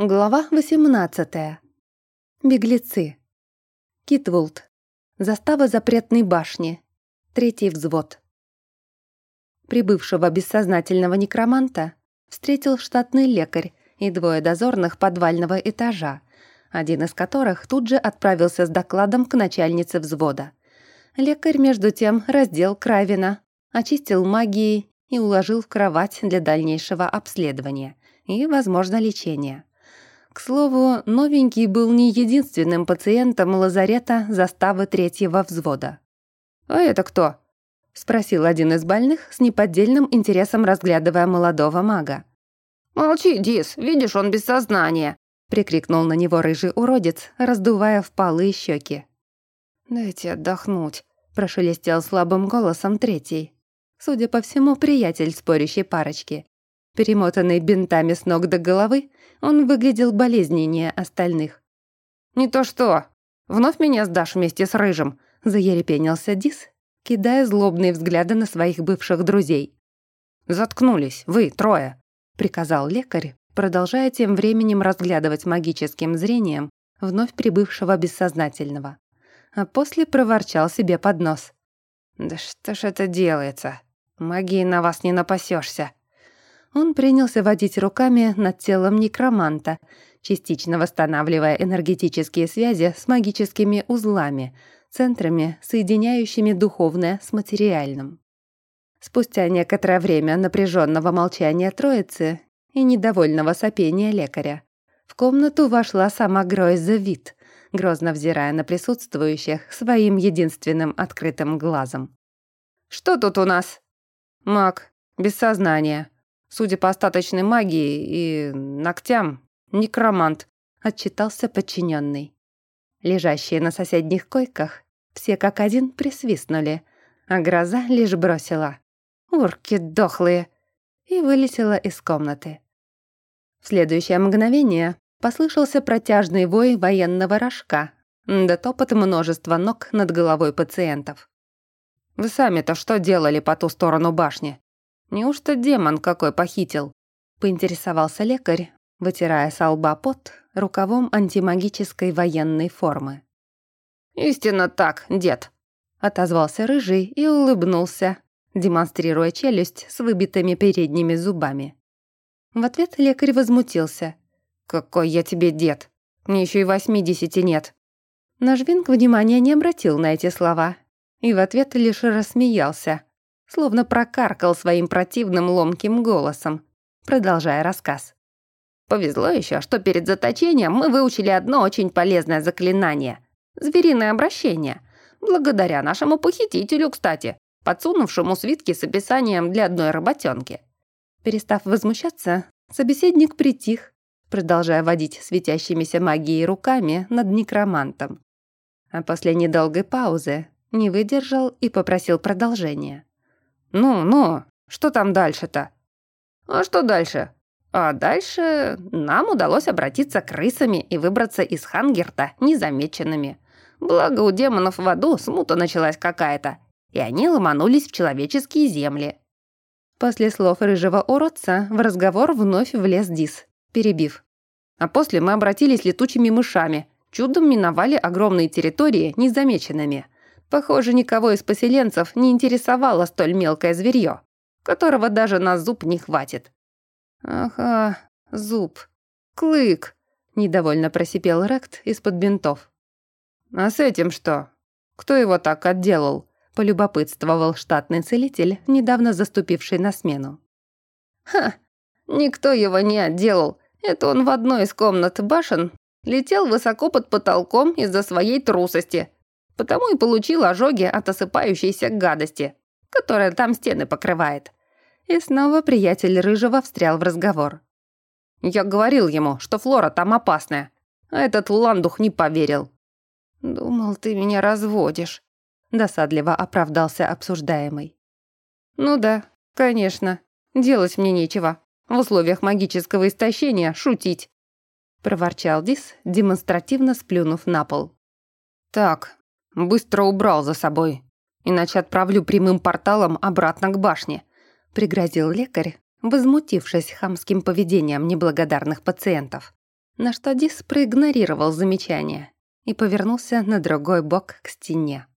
Глава 18. Беглецы. Китвулд. Застава запретной башни. Третий взвод. Прибывшего бессознательного некроманта встретил штатный лекарь и двое дозорных подвального этажа, один из которых тут же отправился с докладом к начальнице взвода. Лекарь, между тем, раздел Кравина, очистил магией и уложил в кровать для дальнейшего обследования и, возможно, лечения. К слову, новенький был не единственным пациентом лазарета заставы третьего взвода. «А это кто?» — спросил один из больных с неподдельным интересом, разглядывая молодого мага. «Молчи, Дис, видишь, он без сознания!» — прикрикнул на него рыжий уродец, раздувая впалые щеки. «Дайте отдохнуть», — прошелестел слабым голосом третий. Судя по всему, приятель спорящей парочки. Перемотанный бинтами с ног до головы, он выглядел болезненнее остальных. «Не то что! Вновь меня сдашь вместе с Рыжим!» — заерепенился Дис, кидая злобные взгляды на своих бывших друзей. «Заткнулись, вы, трое!» — приказал лекарь, продолжая тем временем разглядывать магическим зрением вновь прибывшего бессознательного. А после проворчал себе под нос. «Да что ж это делается? Магии на вас не напасешься он принялся водить руками над телом некроманта, частично восстанавливая энергетические связи с магическими узлами, центрами, соединяющими духовное с материальным. Спустя некоторое время напряженного молчания троицы и недовольного сопения лекаря, в комнату вошла сама Гройза Вит, грозно взирая на присутствующих своим единственным открытым глазом. «Что тут у нас?» «Маг, без сознания», Судя по остаточной магии и ногтям, некромант», — отчитался подчиненный. Лежащие на соседних койках все как один присвистнули, а гроза лишь бросила «Урки дохлые!» и вылетела из комнаты. В следующее мгновение послышался протяжный вой военного рожка, да топот множества ног над головой пациентов. «Вы сами-то что делали по ту сторону башни?» Неужто демон какой похитил?» — поинтересовался лекарь, вытирая со лба пот рукавом антимагической военной формы. «Истинно так, дед», — отозвался рыжий и улыбнулся, демонстрируя челюсть с выбитыми передними зубами. В ответ лекарь возмутился. «Какой я тебе дед? Мне еще и восьмидесяти нет». Нажвинг внимания не обратил на эти слова и в ответ лишь рассмеялся, словно прокаркал своим противным ломким голосом, продолжая рассказ. «Повезло еще, что перед заточением мы выучили одно очень полезное заклинание — звериное обращение, благодаря нашему похитителю, кстати, подсунувшему свитки с описанием для одной работенки». Перестав возмущаться, собеседник притих, продолжая водить светящимися магией руками над некромантом. А после недолгой паузы не выдержал и попросил продолжения. «Ну, ну, что там дальше-то?» «А что дальше?» «А дальше нам удалось обратиться крысами и выбраться из Хангерта незамеченными. Благо у демонов в аду смута началась какая-то, и они ломанулись в человеческие земли». После слов рыжего уродца в разговор вновь влез Дис, перебив. А после мы обратились летучими мышами, чудом миновали огромные территории незамеченными – Похоже, никого из поселенцев не интересовало столь мелкое зверье, которого даже на зуб не хватит. «Ага, зуб. Клык», — недовольно просипел Рект из-под бинтов. «А с этим что? Кто его так отделал?» — полюбопытствовал штатный целитель, недавно заступивший на смену. «Ха, никто его не отделал. Это он в одной из комнат башен летел высоко под потолком из-за своей трусости», Потому и получил ожоги от осыпающейся гадости, которая там стены покрывает. И снова приятель Рыжего встрял в разговор. Я говорил ему, что флора там опасная, а этот ландух не поверил. «Думал, ты меня разводишь», — досадливо оправдался обсуждаемый. «Ну да, конечно. Делать мне нечего. В условиях магического истощения шутить», — проворчал Дис, демонстративно сплюнув на пол. «Так, Быстро убрал за собой, иначе отправлю прямым порталом обратно к башне», — пригрозил лекарь, возмутившись хамским поведением неблагодарных пациентов. На что Дис проигнорировал замечание и повернулся на другой бок к стене.